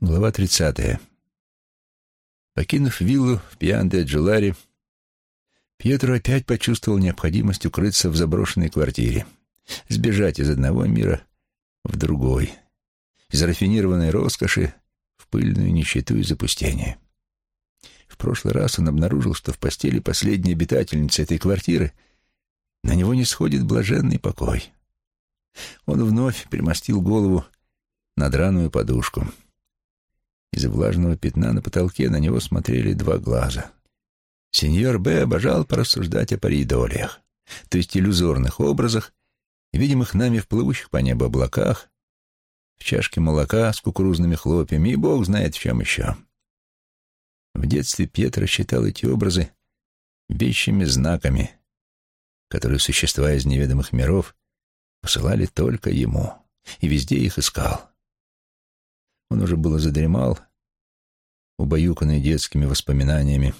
Глава 30. Покинув виллу в Пьян-де-Джуларе, Пьетро опять почувствовал необходимость укрыться в заброшенной квартире, сбежать из одного мира в другой, из рафинированной роскоши в пыльную нищету и запустение. В прошлый раз он обнаружил, что в постели последней обитательницы этой квартиры на него не сходит блаженный покой. Он вновь примостил голову на драную подушку — из влажного пятна на потолке на него смотрели два глаза. Сеньор Б. обожал порассуждать о паридолиях, то есть иллюзорных образах, видимых нами в плывущих по небу облаках, в чашке молока с кукурузными хлопьями и бог знает в чем еще. В детстве Петр считал эти образы вещими знаками, которые существа из неведомых миров посылали только ему, и везде их искал. Он уже было задремал, убаюканный детскими воспоминаниями,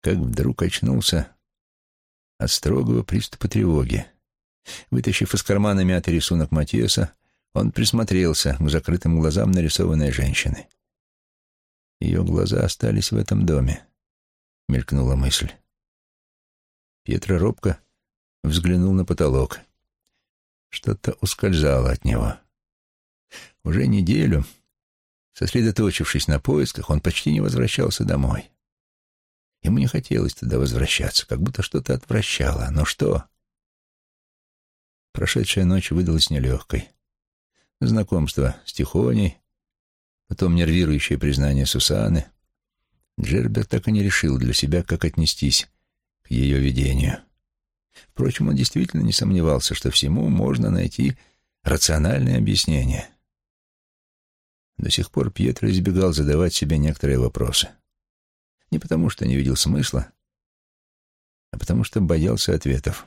как вдруг очнулся от строгого приступа тревоги. Вытащив из кармана мятый рисунок Матиаса, он присмотрелся к закрытым глазам нарисованной женщины. Ее глаза остались в этом доме, — мелькнула мысль. Пьетро робко взглянул на потолок. Что-то ускользало от него. Уже неделю, сосредоточившись на поисках, он почти не возвращался домой. Ему не хотелось туда возвращаться, как будто что-то отвращало. Но что? Прошедшая ночь выдалась нелегкой. Знакомство с Тихоней, потом нервирующее признание Сусаны. Джербер так и не решил для себя, как отнестись к ее видению. Впрочем, он действительно не сомневался, что всему можно найти рациональное объяснение. До сих пор Пьетро избегал задавать себе некоторые вопросы. Не потому, что не видел смысла, а потому что боялся ответов.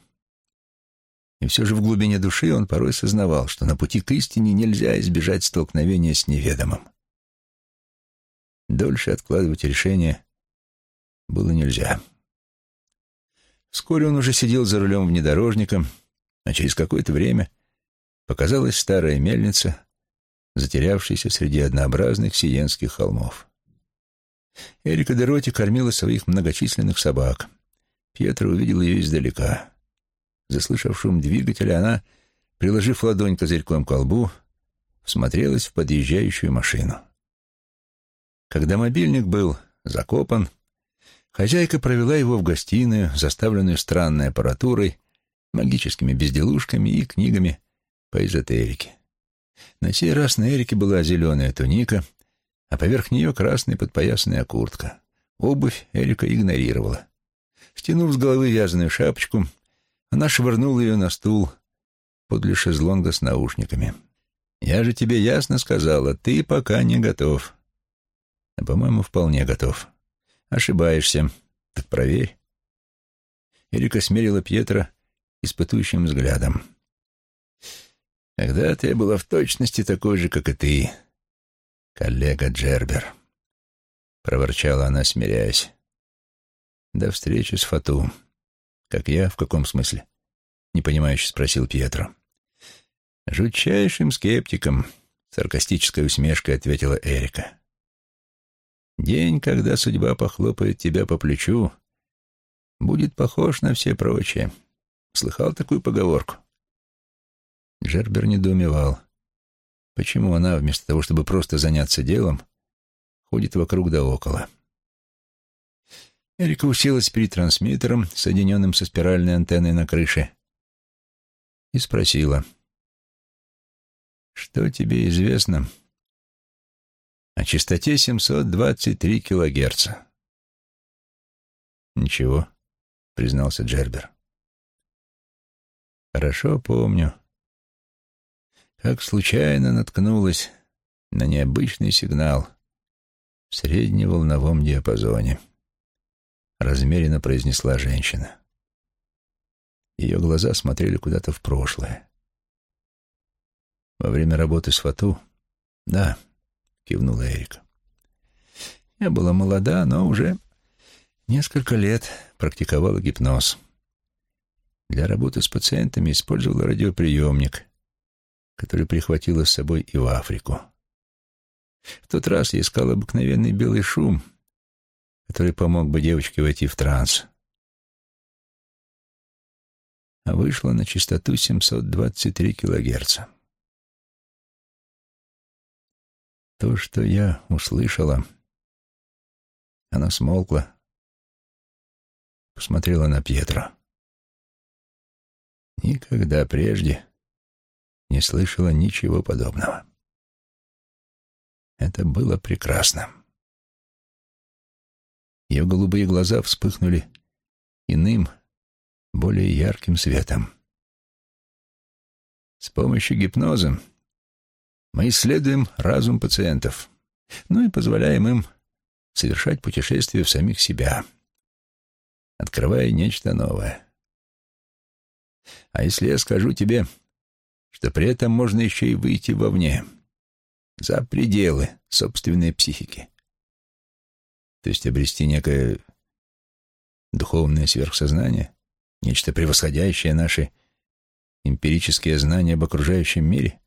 И все же в глубине души он порой сознавал, что на пути к истине нельзя избежать столкновения с неведомым. Дольше откладывать решение было нельзя. Вскоре он уже сидел за рулем внедорожника, а через какое-то время показалась старая мельница, затерявшийся среди однообразных сиенских холмов. Эрика Дероти кормила своих многочисленных собак. Пьетро увидел ее издалека. Заслышав шум двигателя, она, приложив ладонь козырьком к колбу, всмотрелась в подъезжающую машину. Когда мобильник был закопан, хозяйка провела его в гостиную, заставленную странной аппаратурой, магическими безделушками и книгами по эзотерике. На сей раз на Эрике была зеленая туника, а поверх нее красная подпоясанная куртка. Обувь Эрика игнорировала. Стянув с головы вязаную шапочку, она швырнула ее на стул подле шезлонга с наушниками. «Я же тебе ясно сказала, ты пока не готов». «А, по-моему, вполне готов. Ошибаешься. Так проверь». Эрика смерила Пьетро испытующим взглядом. Когда-то я была в точности такой же, как и ты, коллега Джербер. Проворчала она, смиряясь. До встречи с Фату. Как я? В каком смысле? Непонимающе спросил Пьетро. Жутчайшим скептиком, саркастической усмешкой ответила Эрика. День, когда судьба похлопает тебя по плечу, будет похож на все прочие. Слыхал такую поговорку? Джербер недоумевал. Почему она, вместо того, чтобы просто заняться делом, ходит вокруг да около? Эрика уселась перед трансмиттером, соединенным со спиральной антенной на крыше, и спросила, «Что тебе известно о частоте 723 килогерца?» «Ничего», — признался Джербер. «Хорошо помню, как случайно наткнулась на необычный сигнал в средневолновом диапазоне. Размеренно произнесла женщина. Ее глаза смотрели куда-то в прошлое. Во время работы с Фату? Да, кивнула Эрика. Я была молода, но уже несколько лет практиковала гипноз. Для работы с пациентами использовала радиоприемник, который прихватила с собой и в Африку. В тот раз я искал обыкновенный белый шум, который помог бы девочке войти в транс. А вышло на частоту 723 килогерца. То, что я услышала, она смолкла, посмотрела на Пьетро. Никогда прежде не слышала ничего подобного. Это было прекрасно. Ее голубые глаза вспыхнули иным, более ярким светом. С помощью гипноза мы исследуем разум пациентов, ну и позволяем им совершать путешествия в самих себя, открывая нечто новое. А если я скажу тебе, что при этом можно еще и выйти вовне, за пределы собственной психики, то есть обрести некое духовное сверхсознание, нечто превосходящее наши эмпирические знания об окружающем мире?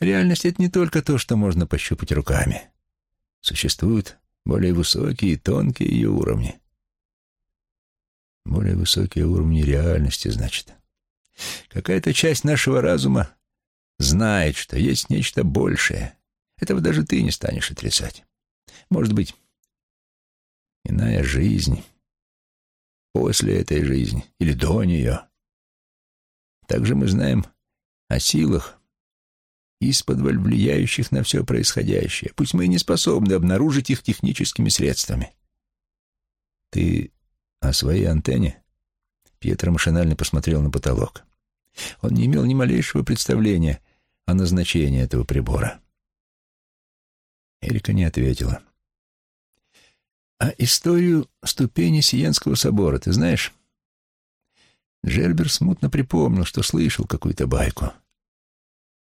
Реальность — это не только то, что можно пощупать руками. Существуют более высокие и тонкие ее уровни. Более высокие уровни реальности, значит. Какая-то часть нашего разума знает, что есть нечто большее. Этого даже ты не станешь отрицать. Может быть, иная жизнь после этой жизни или до нее. Также мы знаем о силах, из-под влияющих на все происходящее. Пусть мы и не способны обнаружить их техническими средствами. Ты о своей антенне? Пьетро машинально посмотрел на потолок. Он не имел ни малейшего представления о назначении этого прибора. Эрика не ответила. «А историю ступени Сиенского собора ты знаешь?» Джербер смутно припомнил, что слышал какую-то байку.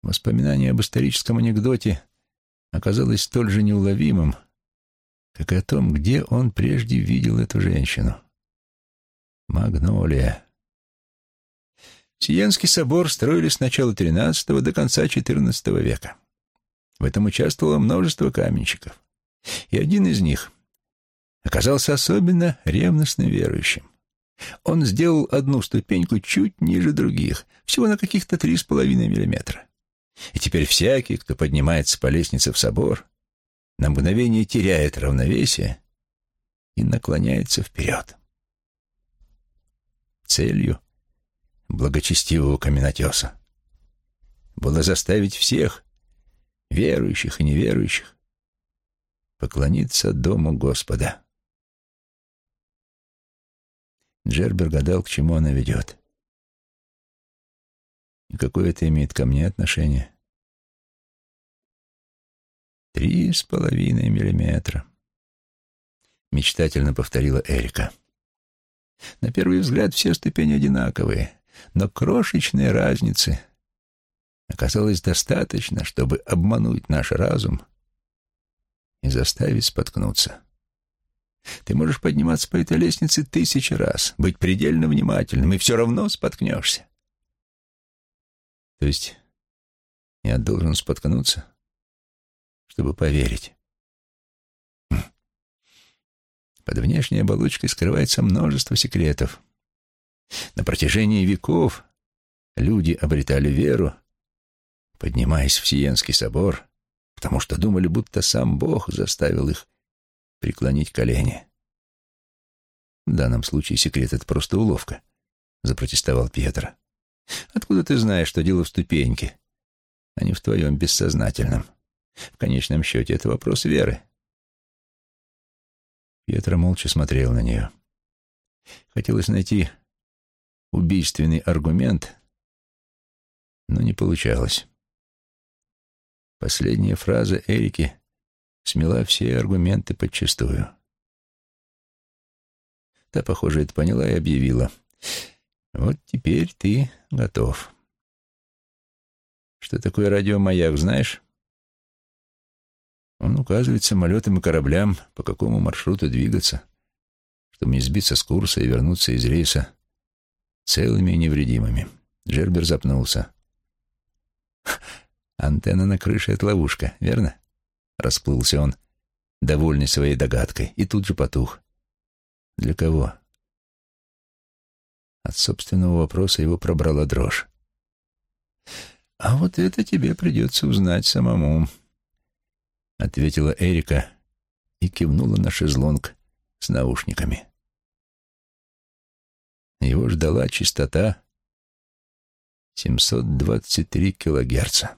Воспоминание об историческом анекдоте оказалось столь же неуловимым, как и о том, где он прежде видел эту женщину. Магнолия. Сиенский собор строили с начала XIII до конца XIV века. В этом участвовало множество каменщиков. И один из них оказался особенно ревностно верующим. Он сделал одну ступеньку чуть ниже других, всего на каких-то три с половиной миллиметра. И теперь всякий, кто поднимается по лестнице в собор, на мгновение теряет равновесие и наклоняется вперед. Целью благочестивого каменотеса было заставить всех, верующих и неверующих, поклониться Дому Господа. Джербер гадал, к чему она ведет. И какое это имеет ко мне отношение? Три с половиной миллиметра. Мечтательно повторила Эрика. На первый взгляд все ступени одинаковые, но крошечной разницы оказалось достаточно, чтобы обмануть наш разум и заставить споткнуться. Ты можешь подниматься по этой лестнице тысячи раз, быть предельно внимательным, и все равно споткнешься. То есть я должен споткнуться, чтобы поверить. Под внешней оболочкой скрывается множество секретов. На протяжении веков люди обретали веру, поднимаясь в Сиенский собор, потому что думали, будто сам Бог заставил их преклонить колени. В данном случае секрет — это просто уловка, — запротестовал Пьетро. Откуда ты знаешь, что дело в ступеньке, а не в твоем бессознательном? В конечном счете это вопрос веры. Пьетро молча смотрел на нее. Хотелось найти убийственный аргумент, но не получалось. Последняя фраза Эрики смела все аргументы подчистую. Та, похоже, это поняла и объявила — вот теперь ты готов. Что такое радиомаяк, знаешь? Он указывает самолетам и кораблям, по какому маршруту двигаться, чтобы не сбиться с курса и вернуться из рейса целыми и невредимыми. Джербер запнулся. «Антенна на крыше — это ловушка, верно?» — расплылся он, довольный своей догадкой, и тут же потух. «Для кого?» От собственного вопроса его пробрала дрожь. «А вот это тебе придется узнать самому», — ответила Эрика и кивнула на шезлонг с наушниками. Его ждала частота 723 килогерца.